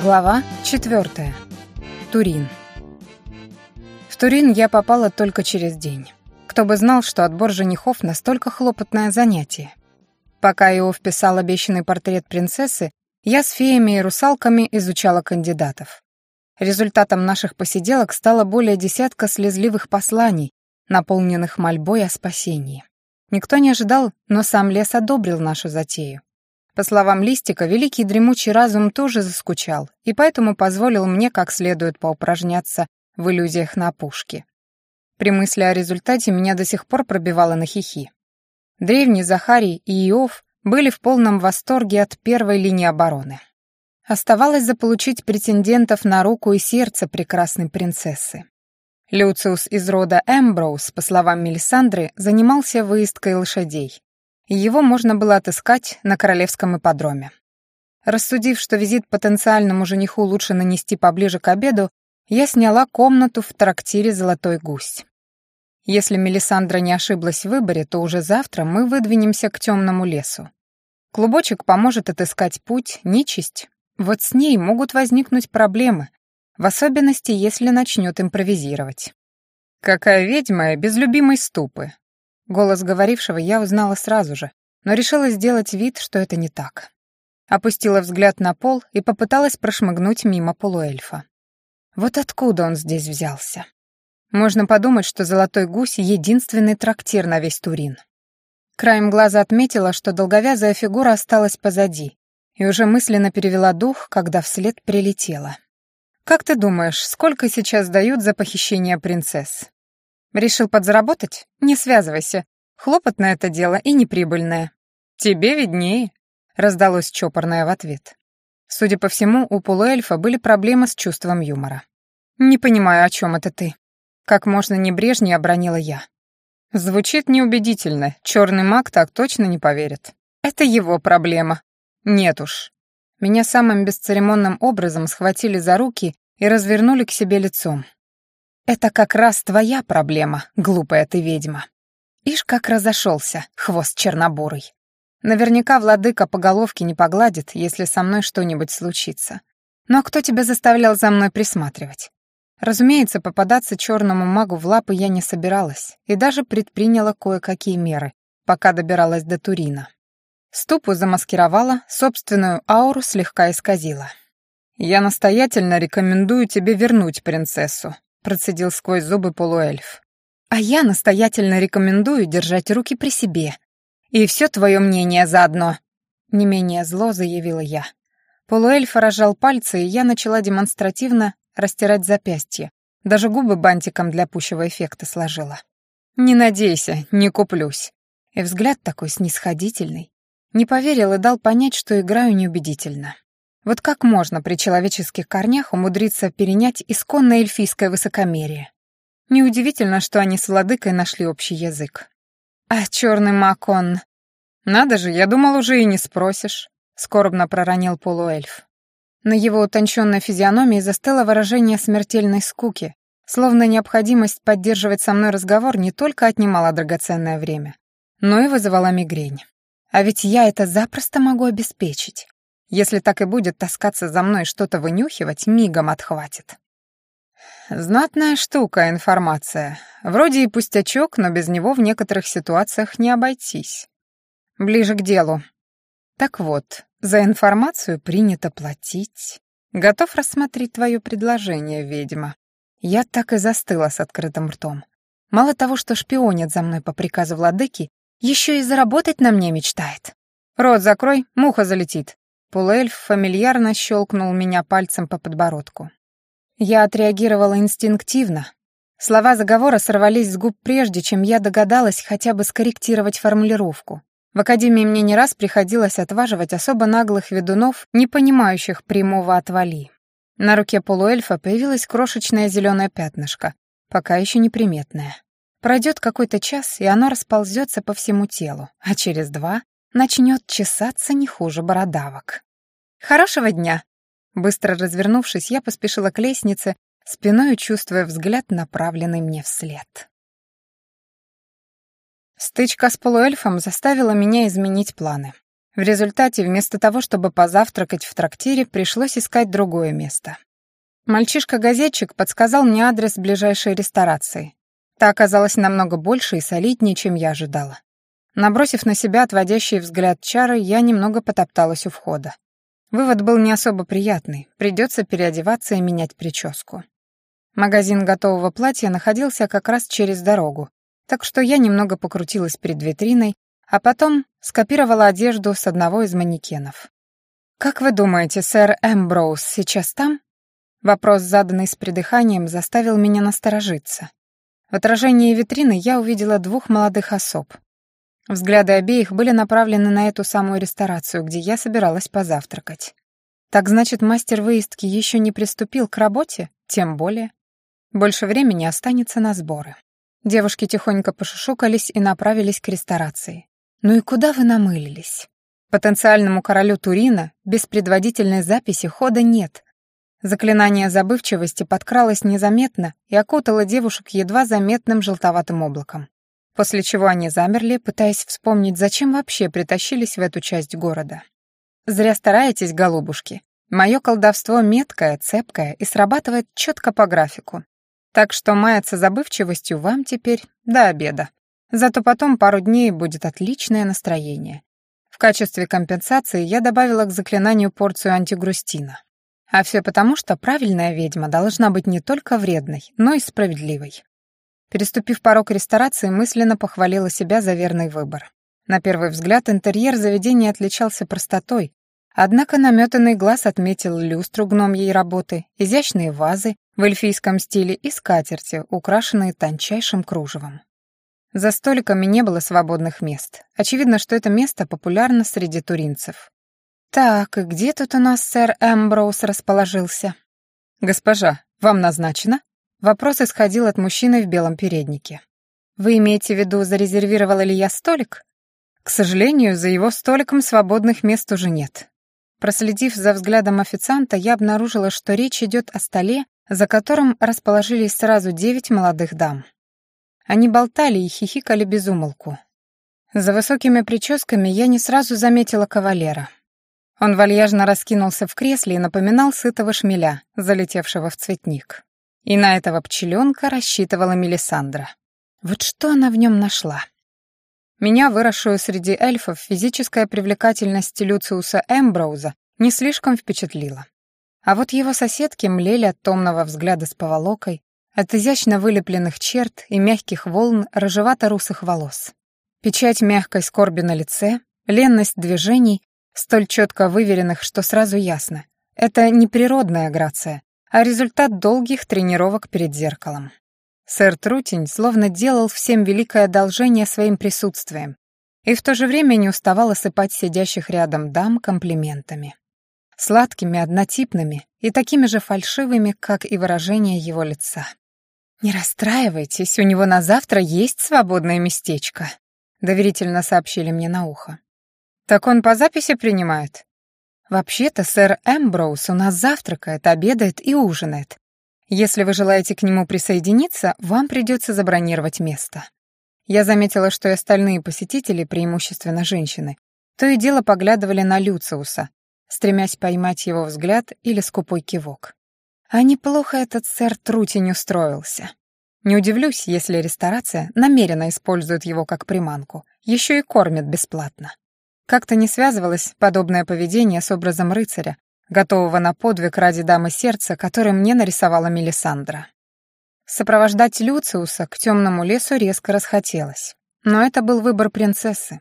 Глава 4. Турин. В Турин я попала только через день. Кто бы знал, что отбор женихов настолько хлопотное занятие. Пока Иов писал обещанный портрет принцессы, я с феями и русалками изучала кандидатов. Результатом наших посиделок стало более десятка слезливых посланий, наполненных мольбой о спасении. Никто не ожидал, но сам лес одобрил нашу затею. По словам Листика, великий дремучий разум тоже заскучал, и поэтому позволил мне как следует поупражняться в иллюзиях на опушке. При мысли о результате меня до сих пор пробивало на хихи. Древний Захарий и Иов были в полном восторге от первой линии обороны. Оставалось заполучить претендентов на руку и сердце прекрасной принцессы. Люциус из рода Эмброуз, по словам Мелисандры, занимался выездкой лошадей его можно было отыскать на королевском ипподроме. Рассудив, что визит потенциальному жениху лучше нанести поближе к обеду, я сняла комнату в трактире «Золотой гусь». Если Мелисандра не ошиблась в выборе, то уже завтра мы выдвинемся к темному лесу. Клубочек поможет отыскать путь, нечисть. Вот с ней могут возникнуть проблемы, в особенности, если начнет импровизировать. «Какая ведьма без любимой ступы», Голос говорившего я узнала сразу же, но решила сделать вид, что это не так. Опустила взгляд на пол и попыталась прошмыгнуть мимо полуэльфа. Вот откуда он здесь взялся? Можно подумать, что «Золотой гусь» — единственный трактир на весь Турин. Краем глаза отметила, что долговязая фигура осталась позади, и уже мысленно перевела дух, когда вслед прилетела. «Как ты думаешь, сколько сейчас дают за похищение принцесс?» Решил подзаработать? Не связывайся. Хлопотное это дело и неприбыльное. Тебе виднее, раздалось чопорное в ответ. Судя по всему, у полуэльфа были проблемы с чувством юмора. «Не понимаю, о чем это ты?» Как можно небрежнее обронила я. Звучит неубедительно, черный маг так точно не поверит. Это его проблема. Нет уж. Меня самым бесцеремонным образом схватили за руки и развернули к себе лицом. Это как раз твоя проблема, глупая ты ведьма. Ишь, как разошелся, хвост чернобурый. Наверняка владыка по головке не погладит, если со мной что-нибудь случится. Но кто тебя заставлял за мной присматривать? Разумеется, попадаться черному магу в лапы я не собиралась и даже предприняла кое-какие меры, пока добиралась до Турина. Ступу замаскировала, собственную ауру слегка исказила. «Я настоятельно рекомендую тебе вернуть принцессу», процедил сквозь зубы полуэльф. «А я настоятельно рекомендую держать руки при себе. И все твое мнение заодно», — не менее зло заявила я. Полуэльф разжал пальцы, и я начала демонстративно растирать запястье. Даже губы бантиком для пущего эффекта сложила. «Не надейся, не куплюсь». И взгляд такой снисходительный. Не поверил и дал понять, что играю неубедительно. Вот как можно при человеческих корнях умудриться перенять исконное эльфийское высокомерие? Неудивительно, что они с владыкой нашли общий язык. А черный маг он... Надо же, я думал, уже и не спросишь, скорбно проронил полуэльф. На его утонченной физиономии застыло выражение смертельной скуки, словно необходимость поддерживать со мной разговор не только отнимала драгоценное время, но и вызывала мигрень. А ведь я это запросто могу обеспечить. Если так и будет таскаться за мной что-то вынюхивать, мигом отхватит. Знатная штука информация. Вроде и пустячок, но без него в некоторых ситуациях не обойтись. Ближе к делу. Так вот, за информацию принято платить. Готов рассмотреть твое предложение, ведьма. Я так и застыла с открытым ртом. Мало того, что шпионит за мной по приказу владыки, еще и заработать на мне мечтает. Рот закрой, муха залетит. Полуэльф фамильярно щелкнул меня пальцем по подбородку. Я отреагировала инстинктивно. Слова заговора сорвались с губ прежде, чем я догадалась хотя бы скорректировать формулировку. В академии мне не раз приходилось отваживать особо наглых ведунов, не понимающих прямого «отвали». На руке полуэльфа появилось крошечное зеленое пятнышко, пока еще неприметное. Пройдет какой-то час, и оно расползется по всему телу, а через два начнет чесаться не хуже бородавок. «Хорошего дня!» Быстро развернувшись, я поспешила к лестнице, спиной чувствуя взгляд, направленный мне вслед. Стычка с полуэльфом заставила меня изменить планы. В результате, вместо того, чтобы позавтракать в трактире, пришлось искать другое место. Мальчишка-газетчик подсказал мне адрес ближайшей ресторации. Та оказалась намного больше и солиднее, чем я ожидала. Набросив на себя отводящий взгляд чары, я немного потопталась у входа. Вывод был не особо приятный, придется переодеваться и менять прическу. Магазин готового платья находился как раз через дорогу, так что я немного покрутилась перед витриной, а потом скопировала одежду с одного из манекенов. «Как вы думаете, сэр Эмброуз сейчас там?» Вопрос, заданный с придыханием, заставил меня насторожиться. В отражении витрины я увидела двух молодых особ. Взгляды обеих были направлены на эту самую ресторацию, где я собиралась позавтракать. Так значит, мастер выездки еще не приступил к работе? Тем более. Больше времени останется на сборы. Девушки тихонько пошушукались и направились к ресторации. «Ну и куда вы намылились?» Потенциальному королю Турина без предводительной записи хода нет, Заклинание забывчивости подкралось незаметно и окутало девушек едва заметным желтоватым облаком. После чего они замерли, пытаясь вспомнить, зачем вообще притащились в эту часть города. «Зря стараетесь, голубушки. Мое колдовство меткое, цепкое и срабатывает четко по графику. Так что маяться забывчивостью вам теперь до обеда. Зато потом пару дней будет отличное настроение. В качестве компенсации я добавила к заклинанию порцию антигрустина. А все потому, что правильная ведьма должна быть не только вредной, но и справедливой. Переступив порог ресторации, мысленно похвалила себя за верный выбор. На первый взгляд интерьер заведения отличался простотой, однако наметанный глаз отметил люстру гномьей работы, изящные вазы в эльфийском стиле и скатерти, украшенные тончайшим кружевом. За столиками не было свободных мест. Очевидно, что это место популярно среди туринцев. «Так, и где тут у нас сэр Эмброуз расположился?» «Госпожа, вам назначено?» Вопрос исходил от мужчины в белом переднике. «Вы имеете в виду, зарезервировала ли я столик?» «К сожалению, за его столиком свободных мест уже нет». Проследив за взглядом официанта, я обнаружила, что речь идет о столе, за которым расположились сразу девять молодых дам. Они болтали и хихикали без умолку. За высокими прическами я не сразу заметила кавалера. Он вальяжно раскинулся в кресле и напоминал сытого шмеля, залетевшего в цветник. И на этого пчеленка рассчитывала Мелисандра. Вот что она в нем нашла? Меня, выросшую среди эльфов, физическая привлекательность Люциуса Эмброуза не слишком впечатлила. А вот его соседки млели от томного взгляда с поволокой, от изящно вылепленных черт и мягких волн рыжевато-русых волос. Печать мягкой скорби на лице, ленность движений столь четко выверенных, что сразу ясно. Это не природная грация, а результат долгих тренировок перед зеркалом. Сэр Трутень словно делал всем великое одолжение своим присутствием и в то же время не уставал осыпать сидящих рядом дам комплиментами. Сладкими, однотипными и такими же фальшивыми, как и выражение его лица. «Не расстраивайтесь, у него на завтра есть свободное местечко», — доверительно сообщили мне на ухо. «Так он по записи принимает?» «Вообще-то сэр Эмброуз у нас завтракает, обедает и ужинает. Если вы желаете к нему присоединиться, вам придется забронировать место». Я заметила, что и остальные посетители, преимущественно женщины, то и дело поглядывали на Люциуса, стремясь поймать его взгляд или скупой кивок. А неплохо этот сэр Трутень устроился. Не удивлюсь, если ресторация намеренно использует его как приманку, еще и кормит бесплатно. Как-то не связывалось подобное поведение с образом рыцаря, готового на подвиг ради дамы сердца, который мне нарисовала Мелисандра. Сопровождать Люциуса к темному лесу резко расхотелось. Но это был выбор принцессы.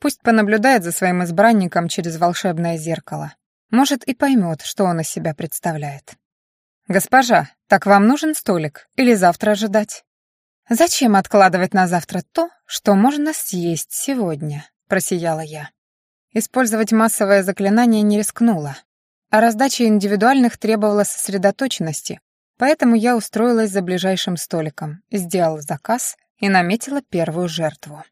Пусть понаблюдает за своим избранником через волшебное зеркало. Может, и поймет, что он из себя представляет. «Госпожа, так вам нужен столик или завтра ожидать?» «Зачем откладывать на завтра то, что можно съесть сегодня?» — просияла я. Использовать массовое заклинание не рискнула, а раздача индивидуальных требовала сосредоточенности, поэтому я устроилась за ближайшим столиком, сделала заказ и наметила первую жертву.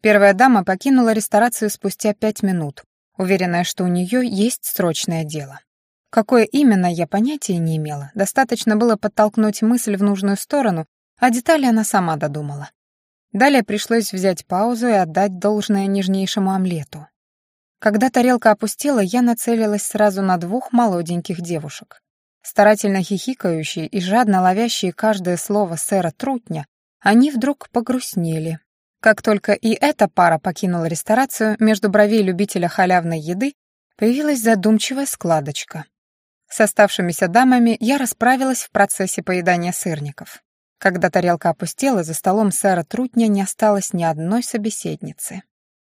Первая дама покинула ресторацию спустя пять минут, уверенная, что у нее есть срочное дело. Какое именно, я понятия не имела, достаточно было подтолкнуть мысль в нужную сторону, а детали она сама додумала. Далее пришлось взять паузу и отдать должное нежнейшему омлету. Когда тарелка опустела, я нацелилась сразу на двух молоденьких девушек. Старательно хихикающие и жадно ловящие каждое слово сэра Трутня, они вдруг погрустнели. Как только и эта пара покинула ресторацию, между бровей любителя халявной еды появилась задумчивая складочка. С оставшимися дамами я расправилась в процессе поедания сырников. Когда тарелка опустела, за столом сэра Трутня не осталось ни одной собеседницы.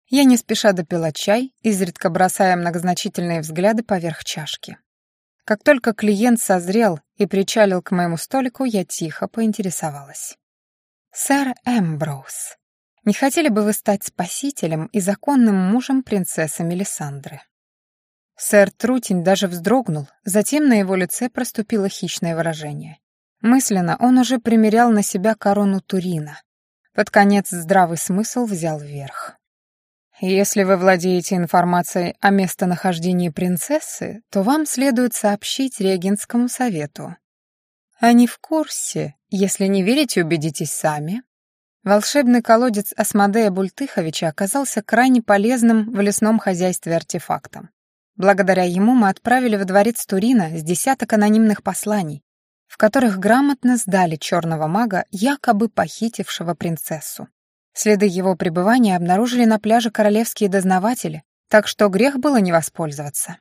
Я не спеша допила чай, изредка бросая многозначительные взгляды поверх чашки. Как только клиент созрел и причалил к моему столику, я тихо поинтересовалась. «Сэр Эмброуз, не хотели бы вы стать спасителем и законным мужем принцессы Мелисандры?» Сэр Трутень даже вздрогнул, затем на его лице проступило хищное выражение. Мысленно он уже примерял на себя корону Турина. Под конец здравый смысл взял вверх. Если вы владеете информацией о местонахождении принцессы, то вам следует сообщить регенскому совету. Они в курсе, если не верите, убедитесь сами. Волшебный колодец Асмодея Бультыховича оказался крайне полезным в лесном хозяйстве артефактом. Благодаря ему мы отправили в дворец Турина с десяток анонимных посланий, в которых грамотно сдали черного мага, якобы похитившего принцессу. Следы его пребывания обнаружили на пляже королевские дознаватели, так что грех было не воспользоваться.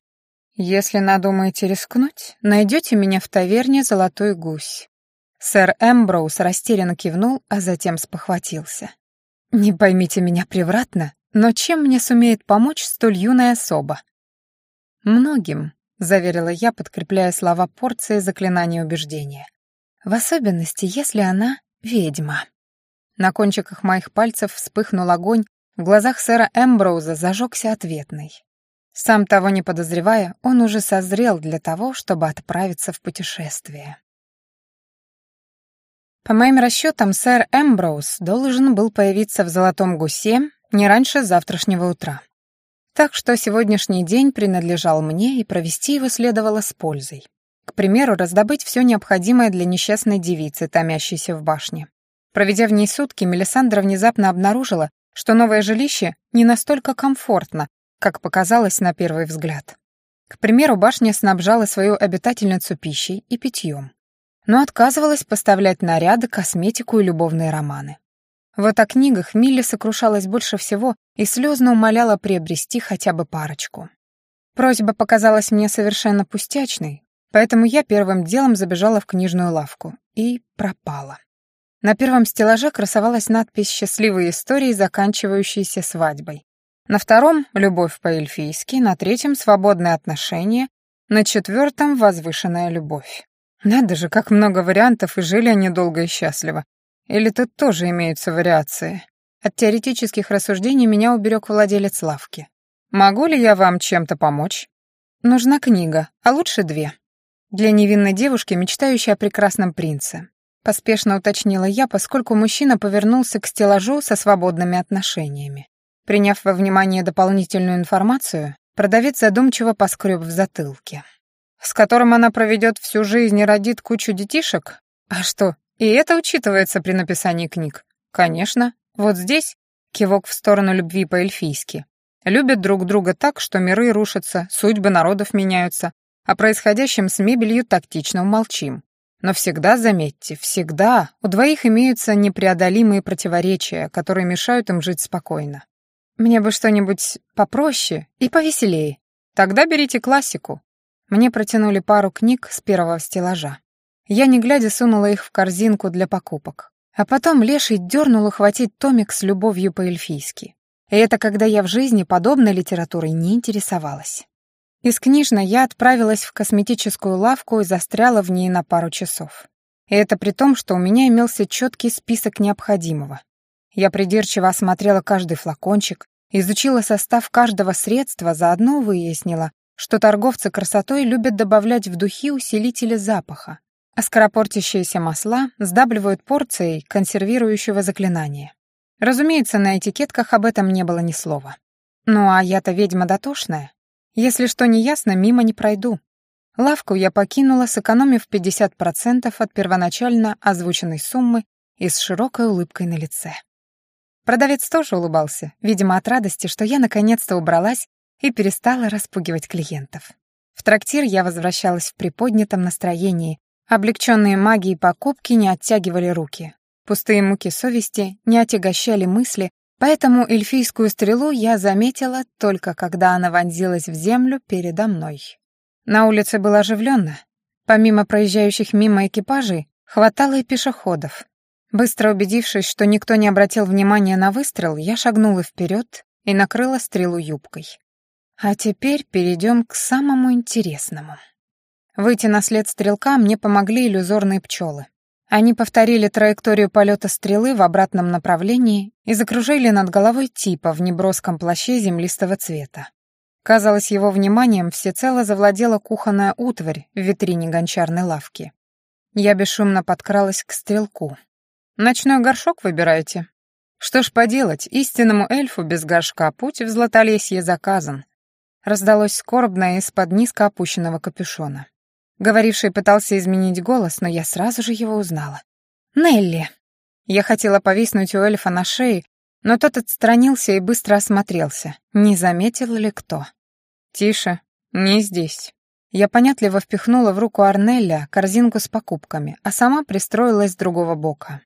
«Если надумаете рискнуть, найдете меня в таверне «Золотой гусь». Сэр Эмброуз растерянно кивнул, а затем спохватился. «Не поймите меня превратно, но чем мне сумеет помочь столь юная особа?» «Многим», — заверила я, подкрепляя слова порции заклинания убеждения. «В особенности, если она ведьма». На кончиках моих пальцев вспыхнул огонь, в глазах сэра Эмброуза зажегся ответный. Сам того не подозревая, он уже созрел для того, чтобы отправиться в путешествие. По моим расчетам, сэр Эмброуз должен был появиться в «Золотом гусе» не раньше завтрашнего утра. Так что сегодняшний день принадлежал мне, и провести его следовало с пользой. К примеру, раздобыть все необходимое для несчастной девицы, томящейся в башне. Проведя в ней сутки, Мелисандра внезапно обнаружила, что новое жилище не настолько комфортно, как показалось на первый взгляд. К примеру, башня снабжала свою обитательницу пищей и питьем, но отказывалась поставлять наряды, косметику и любовные романы. Вот о книгах Милли сокрушалась больше всего и слезно умоляла приобрести хотя бы парочку. Просьба показалась мне совершенно пустячной, поэтому я первым делом забежала в книжную лавку и пропала. На первом стеллаже красовалась надпись «Счастливые истории, заканчивающиеся свадьбой». На втором — «Любовь по-эльфийски», на третьем — «Свободные отношения», на четвертом — «Возвышенная любовь». Надо же, как много вариантов, и жили они долго и счастливо. Или тут тоже имеются вариации? От теоретических рассуждений меня уберег владелец лавки. «Могу ли я вам чем-то помочь?» «Нужна книга, а лучше две. Для невинной девушки, мечтающей о прекрасном принце. Поспешно уточнила я, поскольку мужчина повернулся к стеллажу со свободными отношениями. Приняв во внимание дополнительную информацию, продавец задумчиво поскреб в затылке. «С которым она проведет всю жизнь и родит кучу детишек? А что, и это учитывается при написании книг? Конечно. Вот здесь кивок в сторону любви по-эльфийски. Любят друг друга так, что миры рушатся, судьбы народов меняются, о происходящем с мебелью тактично умолчим. Но всегда, заметьте, всегда у двоих имеются непреодолимые противоречия, которые мешают им жить спокойно. Мне бы что-нибудь попроще и повеселее. Тогда берите классику. Мне протянули пару книг с первого стеллажа. Я, не глядя, сунула их в корзинку для покупок. А потом Леший дернул ухватить томик с любовью по-эльфийски. И это когда я в жизни подобной литературой не интересовалась. Из книжной я отправилась в косметическую лавку и застряла в ней на пару часов. И это при том, что у меня имелся четкий список необходимого. Я придирчиво осмотрела каждый флакончик, изучила состав каждого средства, заодно выяснила, что торговцы красотой любят добавлять в духи усилители запаха, а скоропортящиеся масла сдабливают порцией консервирующего заклинания. Разумеется, на этикетках об этом не было ни слова. Ну а я-то ведьма дотошная, если что не ясно, мимо не пройду. Лавку я покинула, сэкономив 50% от первоначально озвученной суммы и с широкой улыбкой на лице. Продавец тоже улыбался, видимо, от радости, что я наконец-то убралась и перестала распугивать клиентов. В трактир я возвращалась в приподнятом настроении, облегченные магией покупки не оттягивали руки, пустые муки совести не отягощали мысли, поэтому эльфийскую стрелу я заметила только когда она вонзилась в землю передо мной. На улице было оживленно. Помимо проезжающих мимо экипажей, хватало и пешеходов. Быстро убедившись, что никто не обратил внимания на выстрел, я шагнула вперед и накрыла стрелу юбкой. А теперь перейдем к самому интересному. Выйти на след стрелка мне помогли иллюзорные пчелы. Они повторили траекторию полета стрелы в обратном направлении и закружили над головой типа в неброском плаще землистого цвета. Казалось, его вниманием всецело завладела кухонная утварь в витрине гончарной лавки. Я бесшумно подкралась к стрелку. «Ночной горшок выбираете?» «Что ж поделать, истинному эльфу без горшка путь в Златолесье заказан», раздалось скорбное из-под низко опущенного капюшона. Говоривший пытался изменить голос, но я сразу же его узнала. «Нелли!» Я хотела повиснуть у эльфа на шее, но тот отстранился и быстро осмотрелся, не заметил ли кто. «Тише, не здесь». Я понятливо впихнула в руку Арнелля корзинку с покупками, а сама пристроилась с другого бока.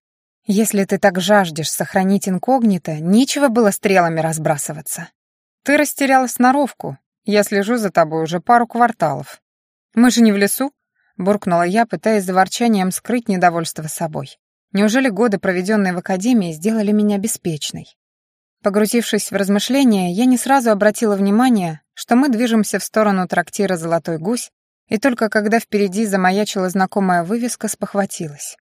«Если ты так жаждешь сохранить инкогнито, нечего было стрелами разбрасываться. Ты растеряла сноровку, я слежу за тобой уже пару кварталов. Мы же не в лесу?» — буркнула я, пытаясь за ворчанием скрыть недовольство собой. Неужели годы, проведенные в академии, сделали меня беспечной? Погрузившись в размышления, я не сразу обратила внимание, что мы движемся в сторону трактира «Золотой гусь», и только когда впереди замаячила знакомая вывеска, спохватилась.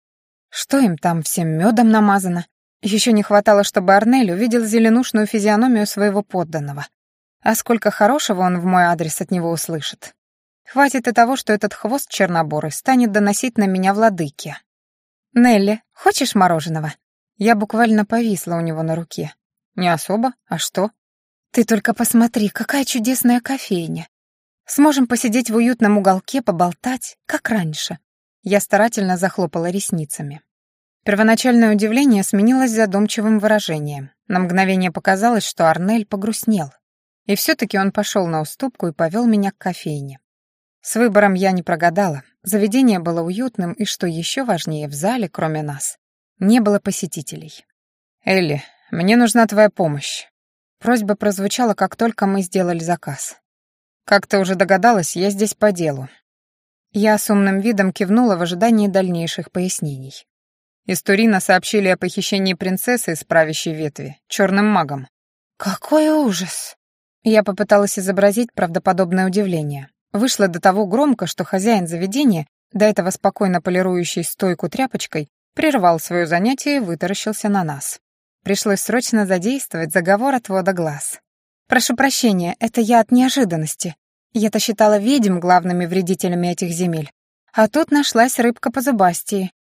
Что им там всем медом намазано? Еще не хватало, чтобы Арнель увидел зеленушную физиономию своего подданного. А сколько хорошего он в мой адрес от него услышит. Хватит и того, что этот хвост черноборый станет доносить на меня владыки. «Нелли, хочешь мороженого?» Я буквально повисла у него на руке. «Не особо. А что?» «Ты только посмотри, какая чудесная кофейня. Сможем посидеть в уютном уголке, поболтать, как раньше». Я старательно захлопала ресницами. Первоначальное удивление сменилось задумчивым выражением. На мгновение показалось, что Арнель погрустнел. И все-таки он пошел на уступку и повел меня к кофейне. С выбором я не прогадала. Заведение было уютным, и, что еще важнее, в зале, кроме нас, не было посетителей. «Элли, мне нужна твоя помощь». Просьба прозвучала, как только мы сделали заказ. «Как ты уже догадалась, я здесь по делу». Я с умным видом кивнула в ожидании дальнейших пояснений. Из Турина сообщили о похищении принцессы из правящей ветви, черным магом. «Какой ужас!» Я попыталась изобразить правдоподобное удивление. Вышло до того громко, что хозяин заведения, до этого спокойно полирующий стойку тряпочкой, прервал свое занятие и вытаращился на нас. Пришлось срочно задействовать заговор отвода глаз. «Прошу прощения, это я от неожиданности. Я-то считала ведьм главными вредителями этих земель. А тут нашлась рыбка по зубастии.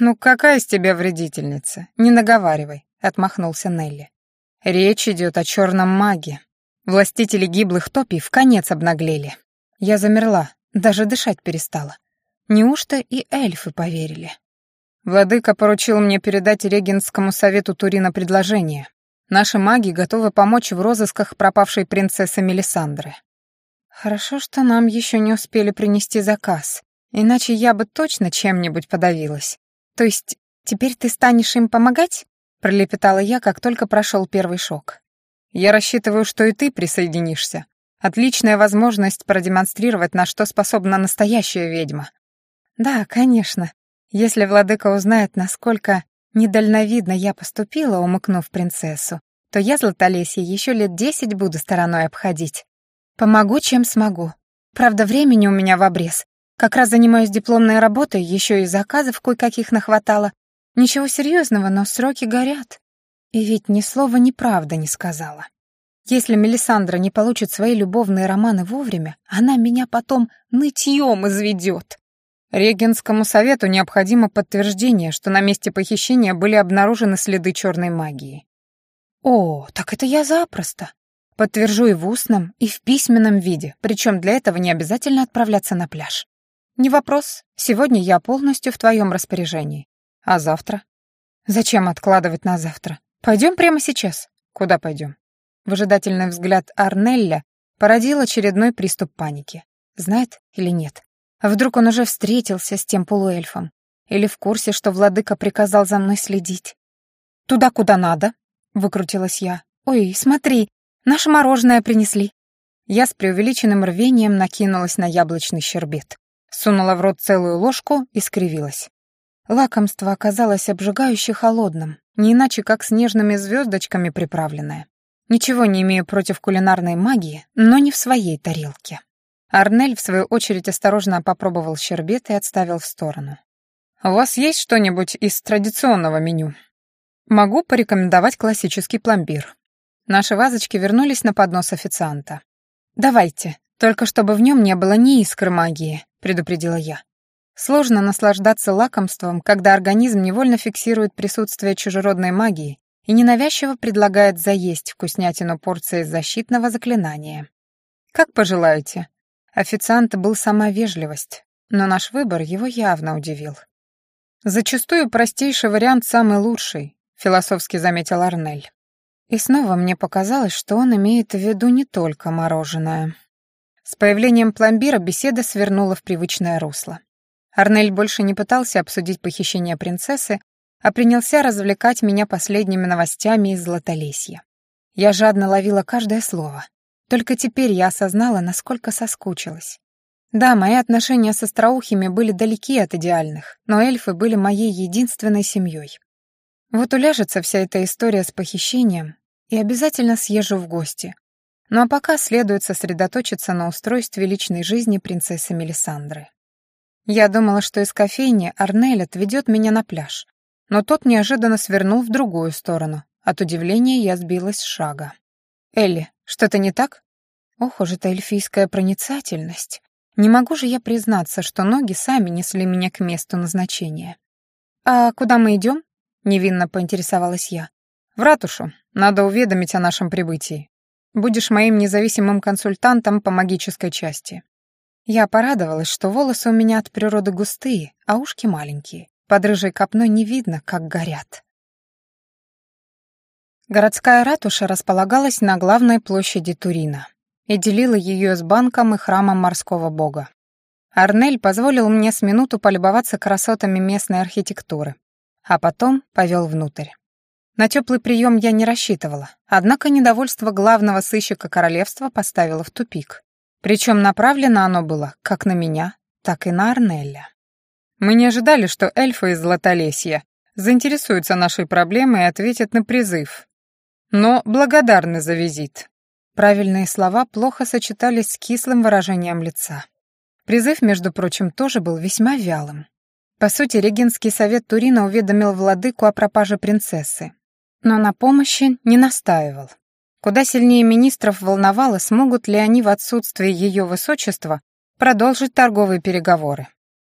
«Ну какая из тебя вредительница? Не наговаривай», — отмахнулся Нелли. «Речь идет о черном маге. Властители гиблых топий в конец обнаглели. Я замерла, даже дышать перестала. Неужто и эльфы поверили? Владыка поручил мне передать регенскому совету Турина предложение. Наши маги готовы помочь в розысках пропавшей принцессы Мелисандры. Хорошо, что нам еще не успели принести заказ, иначе я бы точно чем-нибудь подавилась. То есть теперь ты станешь им помогать? Пролепетала я, как только прошел первый шок. Я рассчитываю, что и ты присоединишься. Отличная возможность продемонстрировать, на что способна настоящая ведьма. Да, конечно. Если владыка узнает, насколько недальновидно я поступила, умыкнув принцессу, то я Златолесье еще лет десять буду стороной обходить. Помогу, чем смогу. Правда, времени у меня в обрез. Как раз занимаюсь дипломной работой, еще и заказов кое-каких нахватало. Ничего серьезного, но сроки горят. И ведь ни слова неправда не сказала. Если Мелисандра не получит свои любовные романы вовремя, она меня потом нытьем изведет. Регенскому совету необходимо подтверждение, что на месте похищения были обнаружены следы черной магии. О, так это я запросто. Подтвержу и в устном, и в письменном виде, причем для этого не обязательно отправляться на пляж. Не вопрос, сегодня я полностью в твоем распоряжении. А завтра? Зачем откладывать на завтра? Пойдем прямо сейчас. Куда пойдем? Выжидательный взгляд Арнелля породил очередной приступ паники. Знает или нет? Вдруг он уже встретился с тем полуэльфом? Или в курсе, что владыка приказал за мной следить? «Туда, куда надо», — выкрутилась я. «Ой, смотри, наше мороженое принесли». Я с преувеличенным рвением накинулась на яблочный щербет. Сунула в рот целую ложку и скривилась. Лакомство оказалось обжигающе холодным, не иначе как снежными звездочками приправленное. Ничего не имею против кулинарной магии, но не в своей тарелке. Арнель, в свою очередь, осторожно попробовал щербет и отставил в сторону. «У вас есть что-нибудь из традиционного меню?» «Могу порекомендовать классический пломбир». Наши вазочки вернулись на поднос официанта. «Давайте, только чтобы в нем не было ни искры магии», — предупредила я. Сложно наслаждаться лакомством, когда организм невольно фиксирует присутствие чужеродной магии и ненавязчиво предлагает заесть вкуснятину порции защитного заклинания. «Как пожелаете». Официант был сама вежливость, но наш выбор его явно удивил. «Зачастую простейший вариант самый лучший», — философски заметил Арнель. И снова мне показалось, что он имеет в виду не только мороженое. С появлением пломбира беседа свернула в привычное русло. Арнель больше не пытался обсудить похищение принцессы, а принялся развлекать меня последними новостями из Златолесья. Я жадно ловила каждое слово. Только теперь я осознала, насколько соскучилась. Да, мои отношения с остроухими были далеки от идеальных, но эльфы были моей единственной семьей. Вот уляжется вся эта история с похищением, и обязательно съезжу в гости. Ну а пока следует сосредоточиться на устройстве личной жизни принцессы Мелисандры. Я думала, что из кофейни Арнель отведет меня на пляж, но тот неожиданно свернул в другую сторону. От удивления я сбилась с шага. «Элли, что-то не так?» Ох уж эта эльфийская проницательность. Не могу же я признаться, что ноги сами несли меня к месту назначения. «А куда мы идем?» — невинно поинтересовалась я. «В ратушу. Надо уведомить о нашем прибытии. Будешь моим независимым консультантом по магической части». Я порадовалась, что волосы у меня от природы густые, а ушки маленькие. Под рыжей копной не видно, как горят. Городская ратуша располагалась на главной площади Турина и делила ее с банком и храмом морского бога. Арнель позволил мне с минуту полюбоваться красотами местной архитектуры, а потом повел внутрь. На теплый прием я не рассчитывала, однако недовольство главного сыщика королевства поставило в тупик. Причем направлено оно было как на меня, так и на Арнелля. Мы не ожидали, что эльфы из Златолесья заинтересуются нашей проблемой и ответят на призыв. Но благодарны за визит. Правильные слова плохо сочетались с кислым выражением лица. Призыв, между прочим, тоже был весьма вялым. По сути, регенский совет Турина уведомил владыку о пропаже принцессы, но на помощи не настаивал. Куда сильнее министров волновало, смогут ли они в отсутствие ее высочества продолжить торговые переговоры.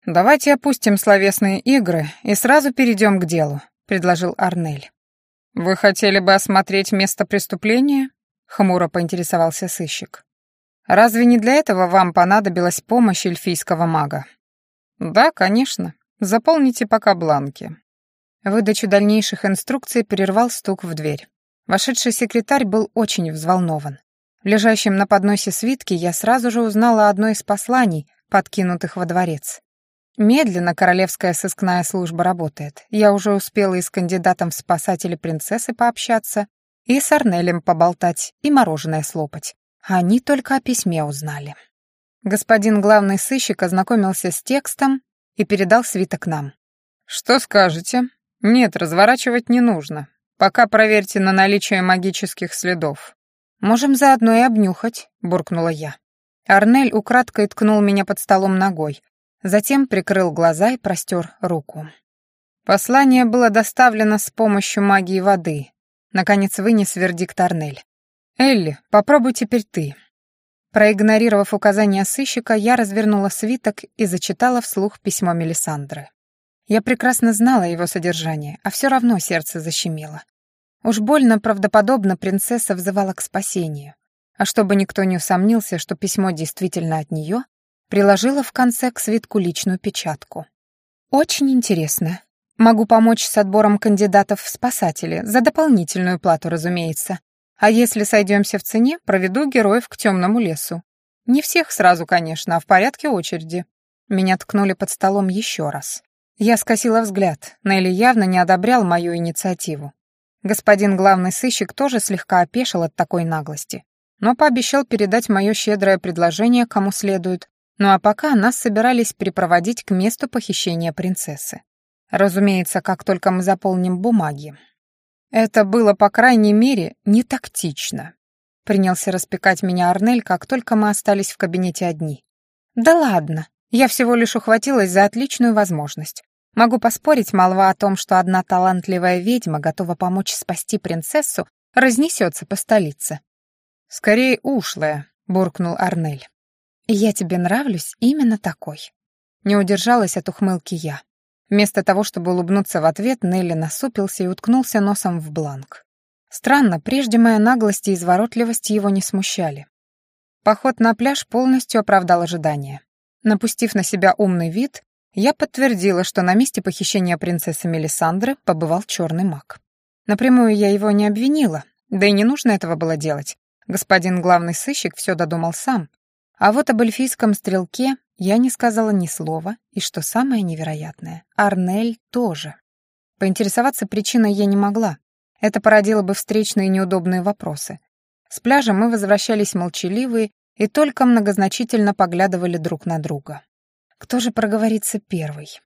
«Давайте опустим словесные игры и сразу перейдем к делу», — предложил Арнель. «Вы хотели бы осмотреть место преступления?» — хмуро поинтересовался сыщик. «Разве не для этого вам понадобилась помощь эльфийского мага?» «Да, конечно. Заполните пока бланки». Выдачу дальнейших инструкций прервал стук в дверь. Вошедший секретарь был очень взволнован. В лежащем на подносе свитке я сразу же узнала одно из посланий, подкинутых во дворец. Медленно королевская сыскная служба работает. Я уже успела и с кандидатом в спасатели принцессы пообщаться, и с Арнелем поболтать, и мороженое слопать. Они только о письме узнали. Господин главный сыщик ознакомился с текстом и передал свиток нам. «Что скажете?» «Нет, разворачивать не нужно. Пока проверьте на наличие магических следов». «Можем заодно и обнюхать», — буркнула я. Арнель украдкой ткнул меня под столом ногой, Затем прикрыл глаза и простер руку. Послание было доставлено с помощью магии воды. Наконец вынес вердикт Арнель. «Элли, попробуй теперь ты». Проигнорировав указания сыщика, я развернула свиток и зачитала вслух письмо Мелисандры. Я прекрасно знала его содержание, а все равно сердце защемило. Уж больно правдоподобно принцесса взывала к спасению. А чтобы никто не усомнился, что письмо действительно от нее, Приложила в конце к свитку личную печатку. «Очень интересно. Могу помочь с отбором кандидатов в спасатели, за дополнительную плату, разумеется. А если сойдемся в цене, проведу героев к темному лесу. Не всех сразу, конечно, а в порядке очереди. Меня ткнули под столом еще раз. Я скосила взгляд. Нелли явно не одобрял мою инициативу. Господин главный сыщик тоже слегка опешил от такой наглости, но пообещал передать мое щедрое предложение кому следует, ну а пока нас собирались припроводить к месту похищения принцессы. Разумеется, как только мы заполним бумаги. Это было, по крайней мере, не тактично. Принялся распекать меня Арнель, как только мы остались в кабинете одни. Да ладно, я всего лишь ухватилась за отличную возможность. Могу поспорить, молва о том, что одна талантливая ведьма готова помочь спасти принцессу, разнесется по столице. «Скорее ушлая», — буркнул Арнель. «Я тебе нравлюсь именно такой». Не удержалась от ухмылки я. Вместо того, чтобы улыбнуться в ответ, Нелли насупился и уткнулся носом в бланк. Странно, прежде моя наглость и изворотливость его не смущали. Поход на пляж полностью оправдал ожидания. Напустив на себя умный вид, я подтвердила, что на месте похищения принцессы Мелисандры побывал черный маг. Напрямую я его не обвинила, да и не нужно этого было делать. Господин главный сыщик все додумал сам. А вот об эльфийском стрелке я не сказала ни слова, и что самое невероятное, Арнель тоже. Поинтересоваться причиной я не могла. Это породило бы встречные неудобные вопросы. С пляжа мы возвращались молчаливые и только многозначительно поглядывали друг на друга. Кто же проговорится первый?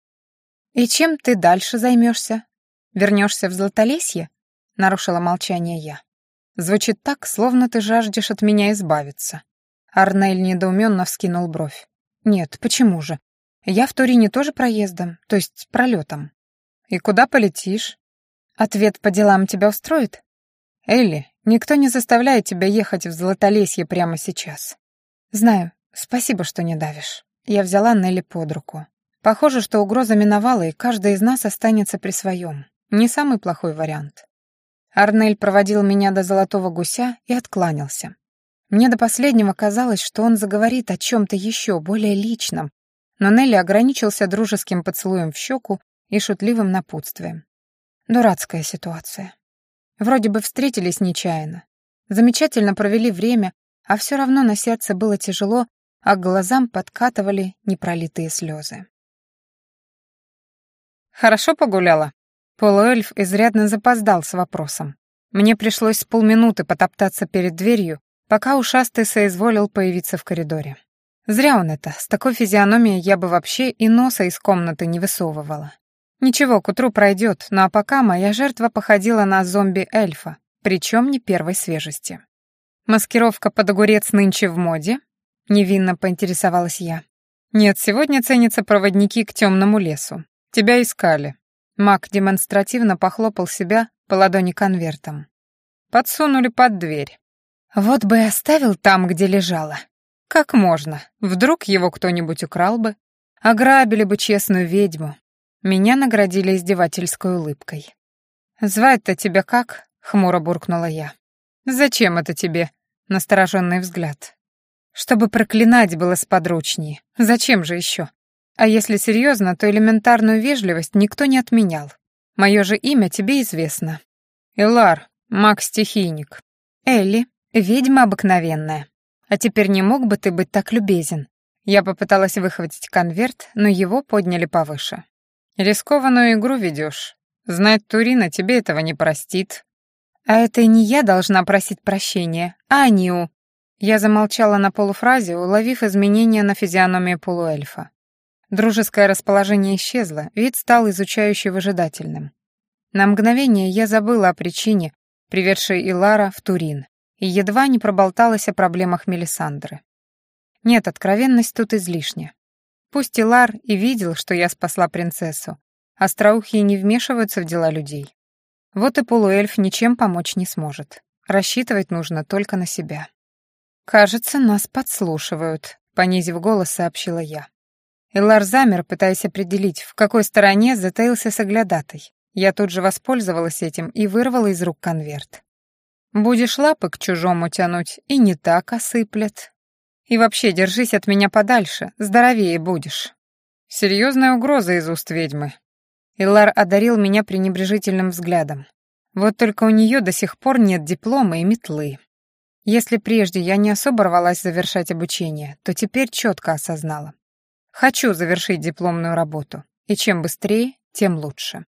«И чем ты дальше займешься? Вернешься в Златолесье?» — нарушила молчание я. «Звучит так, словно ты жаждешь от меня избавиться». Арнель недоуменно вскинул бровь. «Нет, почему же? Я в Турине тоже проездом, то есть пролетом». «И куда полетишь?» «Ответ по делам тебя устроит?» «Элли, никто не заставляет тебя ехать в Златолесье прямо сейчас». «Знаю. Спасибо, что не давишь». Я взяла Нелли под руку. Похоже, что угроза миновала, и каждый из нас останется при своем. Не самый плохой вариант. Арнель проводил меня до золотого гуся и откланялся. Мне до последнего казалось, что он заговорит о чем-то еще, более личном, но Нелли ограничился дружеским поцелуем в щеку и шутливым напутствием. Дурацкая ситуация. Вроде бы встретились нечаянно. Замечательно провели время, а все равно на сердце было тяжело а к глазам подкатывали непролитые слезы. «Хорошо погуляла?» Полуэльф изрядно запоздал с вопросом. Мне пришлось с полминуты потоптаться перед дверью, пока ушастый соизволил появиться в коридоре. Зря он это, с такой физиономией я бы вообще и носа из комнаты не высовывала. Ничего, к утру пройдет, ну а пока моя жертва походила на зомби-эльфа, причем не первой свежести. Маскировка под огурец нынче в моде, Невинно поинтересовалась я. «Нет, сегодня ценятся проводники к темному лесу. Тебя искали». Мак демонстративно похлопал себя по ладони конвертом. Подсунули под дверь. «Вот бы и оставил там, где лежало. Как можно? Вдруг его кто-нибудь украл бы? Ограбили бы честную ведьму». Меня наградили издевательской улыбкой. «Звать-то тебя как?» — хмуро буркнула я. «Зачем это тебе?» — настороженный взгляд. Чтобы проклинать было сподручнее. Зачем же еще? А если серьезно, то элементарную вежливость никто не отменял. Мое же имя тебе известно. Элар, маг-стихийник. Элли, ведьма обыкновенная. А теперь не мог бы ты быть так любезен? Я попыталась выхватить конверт, но его подняли повыше. Рискованную игру ведешь. Знать Турина тебе этого не простит. А это не я должна просить прощения, а Аниу. Я замолчала на полуфразе, уловив изменения на физиономии полуэльфа. Дружеское расположение исчезло, вид стал изучающе выжидательным. На мгновение я забыла о причине, приведшей Илара в Турин, и едва не проболталась о проблемах Мелисандры. Нет, откровенность тут излишня. Пусть Илар и видел, что я спасла принцессу, остроухие не вмешиваются в дела людей. Вот и полуэльф ничем помочь не сможет. Рассчитывать нужно только на себя. «Кажется, нас подслушивают», — понизив голос, сообщила я. Элар замер, пытаясь определить, в какой стороне затаился соглядатай. Я тут же воспользовалась этим и вырвала из рук конверт. «Будешь лапы к чужому тянуть, и не так осыплет. И вообще, держись от меня подальше, здоровее будешь». Серьезная угроза из уст ведьмы. Илар одарил меня пренебрежительным взглядом. Вот только у нее до сих пор нет диплома и метлы. Если прежде я не особо рвалась завершать обучение, то теперь четко осознала. Хочу завершить дипломную работу, и чем быстрее, тем лучше.